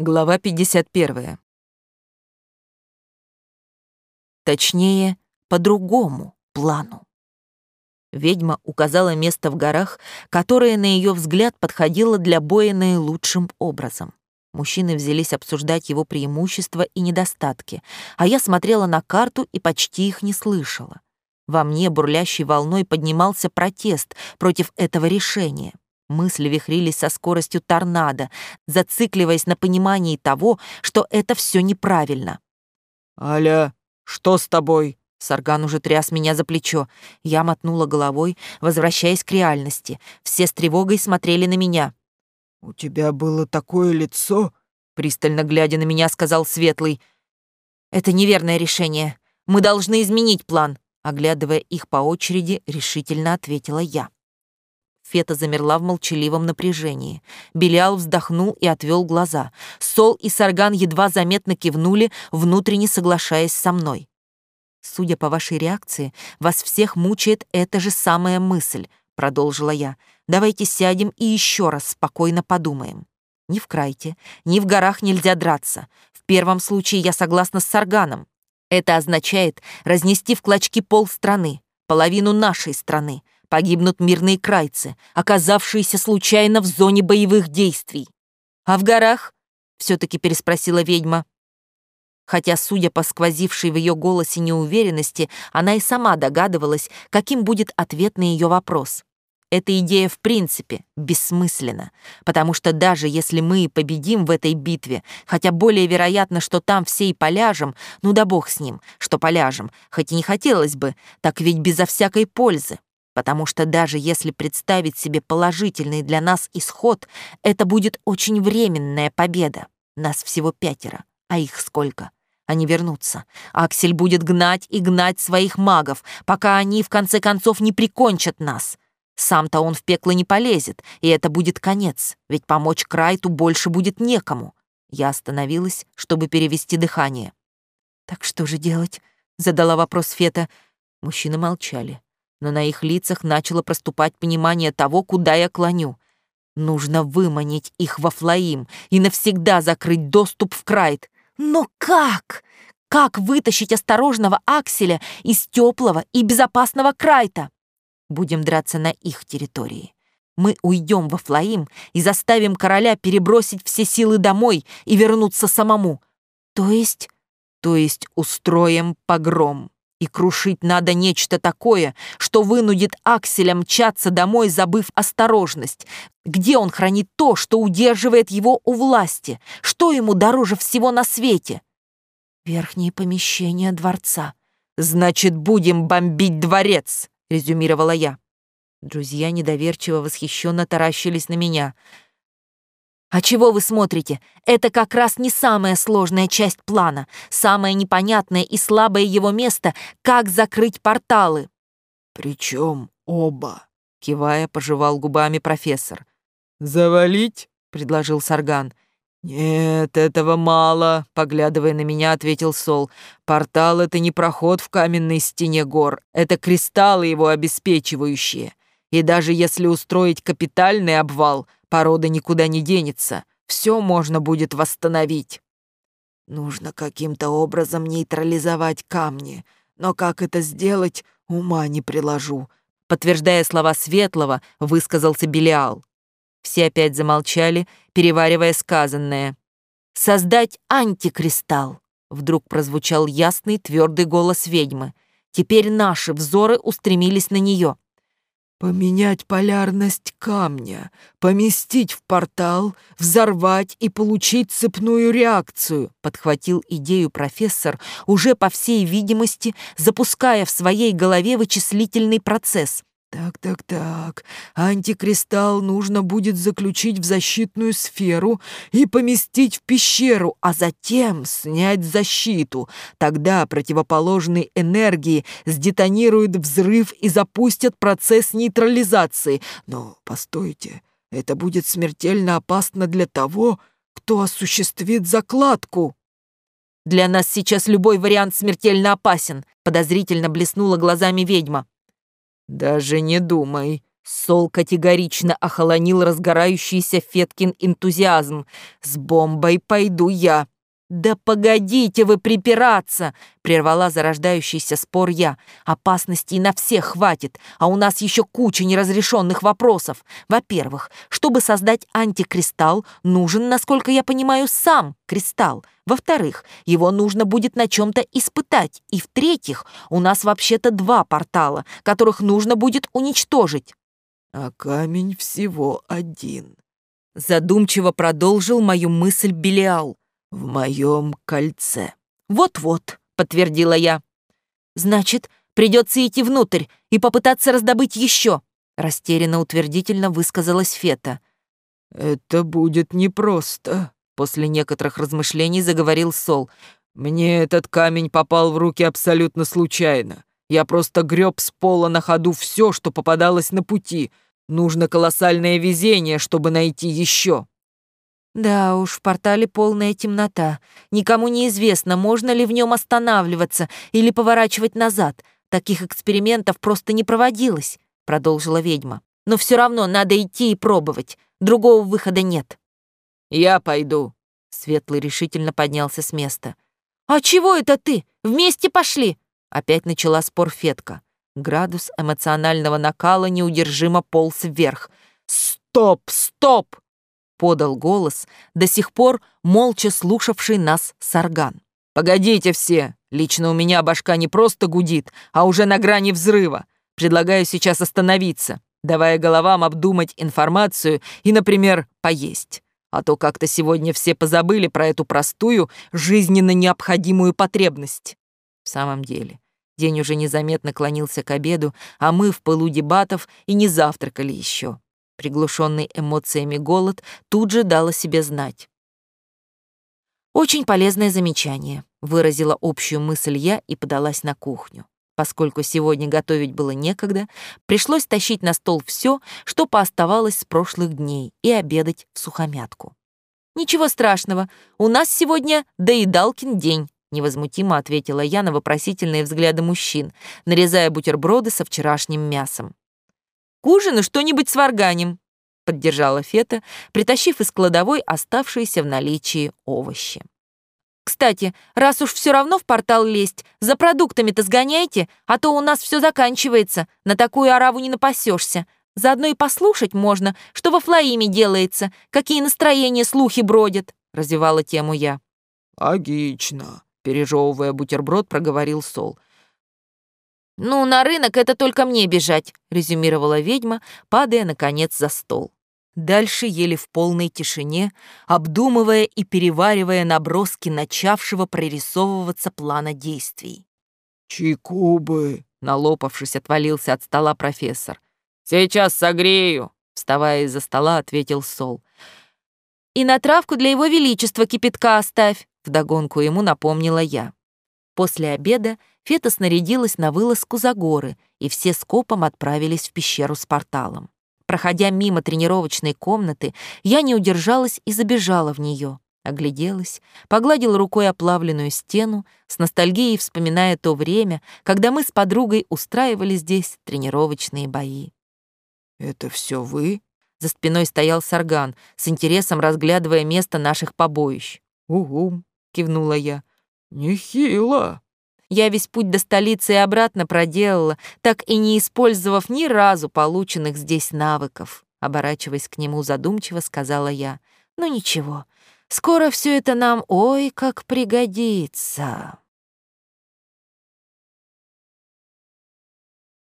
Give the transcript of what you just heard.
Глава 51. Точнее, по другому плану. Ведьма указала место в горах, которое, на ее взгляд, подходило для боя наилучшим образом. Мужчины взялись обсуждать его преимущества и недостатки, а я смотрела на карту и почти их не слышала. Во мне бурлящей волной поднимался протест против этого решения. Мысли вихрились со скоростью торнадо, зацикливаясь на понимании того, что это все неправильно. «Аля, что с тобой?» Сарган уже тряс меня за плечо. Я мотнула головой, возвращаясь к реальности. Все с тревогой смотрели на меня. «У тебя было такое лицо?» Пристально глядя на меня, сказал Светлый. «Это неверное решение. Мы должны изменить план», оглядывая их по очереди, решительно ответила я. Фета замерла в молчаливом напряжении. Белиал вздохнул и отвел глаза. Сол и Сарган едва заметно кивнули, внутренне соглашаясь со мной. «Судя по вашей реакции, вас всех мучает эта же самая мысль», — продолжила я. «Давайте сядем и еще раз спокойно подумаем. Ни в Крайте, ни в горах нельзя драться. В первом случае я согласна с Сарганом. Это означает разнести в клочки пол страны, половину нашей страны, погибнут мирные крайцы, оказавшиеся случайно в зоне боевых действий. А в горах? Все-таки переспросила ведьма. Хотя, судя по сквозившей в ее голосе неуверенности, она и сама догадывалась, каким будет ответ на ее вопрос. Эта идея в принципе бессмысленна, потому что даже если мы победим в этой битве, хотя более вероятно, что там все и поляжем, ну да бог с ним, что поляжем, хоть и не хотелось бы, так ведь безо всякой пользы потому что даже если представить себе положительный для нас исход, это будет очень временная победа. Нас всего пятеро, а их сколько? Они вернутся. Аксель будет гнать и гнать своих магов, пока они, в конце концов, не прикончат нас. Сам-то он в пекло не полезет, и это будет конец, ведь помочь Крайту больше будет некому. Я остановилась, чтобы перевести дыхание. «Так что же делать?» — задала вопрос Фета. Мужчины молчали но на их лицах начало проступать понимание того, куда я клоню. Нужно выманить их во Флаим и навсегда закрыть доступ в Крайт. Но как? Как вытащить осторожного Акселя из теплого и безопасного Крайта? Будем драться на их территории. Мы уйдем во Флаим и заставим короля перебросить все силы домой и вернуться самому. То есть... То есть устроим погром. И крушить надо нечто такое, что вынудит Акселя мчаться домой, забыв осторожность. Где он хранит то, что удерживает его у власти? Что ему дороже всего на свете? Верхние помещения дворца. «Значит, будем бомбить дворец», — резюмировала я. Друзья недоверчиво восхищенно таращились на меня — а чего вы смотрите? Это как раз не самая сложная часть плана. Самое непонятное и слабое его место — как закрыть порталы. Причем оба, кивая, пожевал губами профессор. Завалить? предложил Сарган. «Нет, этого мало», — поглядывая на меня, ответил Сол. «Портал — это не проход в каменной стене гор, это кристаллы его обеспечивающие. И даже если устроить капитальный обвал — Порода никуда не денется, все можно будет восстановить. Нужно каким-то образом нейтрализовать камни, но как это сделать, ума не приложу. Подтверждая слова Светлого, высказался Белиал. Все опять замолчали, переваривая сказанное. «Создать антикристалл!» Вдруг прозвучал ясный, твердый голос ведьмы. Теперь наши взоры устремились на нее. Поменять полярность камня, поместить в портал, взорвать и получить цепную реакцию, подхватил идею профессор, уже по всей видимости запуская в своей голове вычислительный процесс. Так, так, так. Антикристалл нужно будет заключить в защитную сферу и поместить в пещеру, а затем снять защиту. Тогда противоположные энергии сдетонируют взрыв и запустят процесс нейтрализации. Но постойте, это будет смертельно опасно для того, кто осуществит закладку. Для нас сейчас любой вариант смертельно опасен, подозрительно блеснула глазами ведьма. «Даже не думай», — Сол категорично охолонил разгорающийся Феткин энтузиазм. «С бомбой пойду я!» «Да погодите вы припираться!» — прервала зарождающийся спор я. «Опасностей на всех хватит, а у нас еще куча неразрешенных вопросов. Во-первых, чтобы создать антикристалл, нужен, насколько я понимаю, сам кристалл. Во-вторых, его нужно будет на чем-то испытать. И в-третьих, у нас вообще-то два портала, которых нужно будет уничтожить». «А камень всего один», — задумчиво продолжил мою мысль Белиал в моем кольце». «Вот-вот», — подтвердила я. «Значит, придется идти внутрь и попытаться раздобыть еще», — растерянно утвердительно высказалась Фета. «Это будет непросто», — после некоторых размышлений заговорил Сол. «Мне этот камень попал в руки абсолютно случайно. Я просто греб с пола на ходу все, что попадалось на пути. Нужно колоссальное везение, чтобы найти еще». Да уж, в портале полная темнота. Никому не известно, можно ли в нем останавливаться или поворачивать назад. Таких экспериментов просто не проводилось, продолжила ведьма. Но все равно надо идти и пробовать. Другого выхода нет. Я пойду. Светлый решительно поднялся с места. «А чего это ты? Вместе пошли!» Опять начала спор Фетка. Градус эмоционального накала неудержимо полз вверх. «Стоп! Стоп!» Подал голос, до сих пор молча слушавший нас Сарган. «Погодите все! Лично у меня башка не просто гудит, а уже на грани взрыва. Предлагаю сейчас остановиться, давая головам обдумать информацию и, например, поесть. А то как-то сегодня все позабыли про эту простую, жизненно необходимую потребность. В самом деле, день уже незаметно клонился к обеду, а мы в пылу дебатов и не завтракали еще. Приглушенный эмоциями голод тут же дал о себе знать. «Очень полезное замечание», — выразила общую мысль я и подалась на кухню. Поскольку сегодня готовить было некогда, пришлось тащить на стол все, что пооставалось с прошлых дней, и обедать в сухомятку. «Ничего страшного, у нас сегодня доедалкин день», — невозмутимо ответила я на вопросительные взгляды мужчин, нарезая бутерброды со вчерашним мясом. К ужину что-нибудь сварганим», — поддержала Фета, притащив из кладовой оставшиеся в наличии овощи. «Кстати, раз уж все равно в портал лезть, за продуктами-то сгоняйте, а то у нас все заканчивается, на такую ораву не напасешься. Заодно и послушать можно, что во Флоиме делается, какие настроения слухи бродят», — развивала тему я. «Логично», — пережевывая бутерброд, проговорил Сол. «Ну, на рынок это только мне бежать», — резюмировала ведьма, падая, наконец, за стол. Дальше ели в полной тишине, обдумывая и переваривая наброски начавшего прорисовываться плана действий. «Чайку бы!» — налопавшись, отвалился от стола профессор. «Сейчас согрею!» — вставая из-за стола, ответил Сол. «И на травку для его величества кипятка оставь!» — вдогонку ему напомнила я. После обеда Фета снарядилась на вылазку за горы, и все скопом отправились в пещеру с порталом. Проходя мимо тренировочной комнаты, я не удержалась и забежала в нее. Огляделась, погладила рукой оплавленную стену, с ностальгией вспоминая то время, когда мы с подругой устраивали здесь тренировочные бои. «Это все вы?» За спиной стоял Сарган, с интересом разглядывая место наших побоищ. «Угу», — кивнула я. «Нехило». Я весь путь до столицы и обратно проделала, так и не использовав ни разу полученных здесь навыков. Оборачиваясь к нему задумчиво, сказала я. «Ну ничего, скоро все это нам ой как пригодится».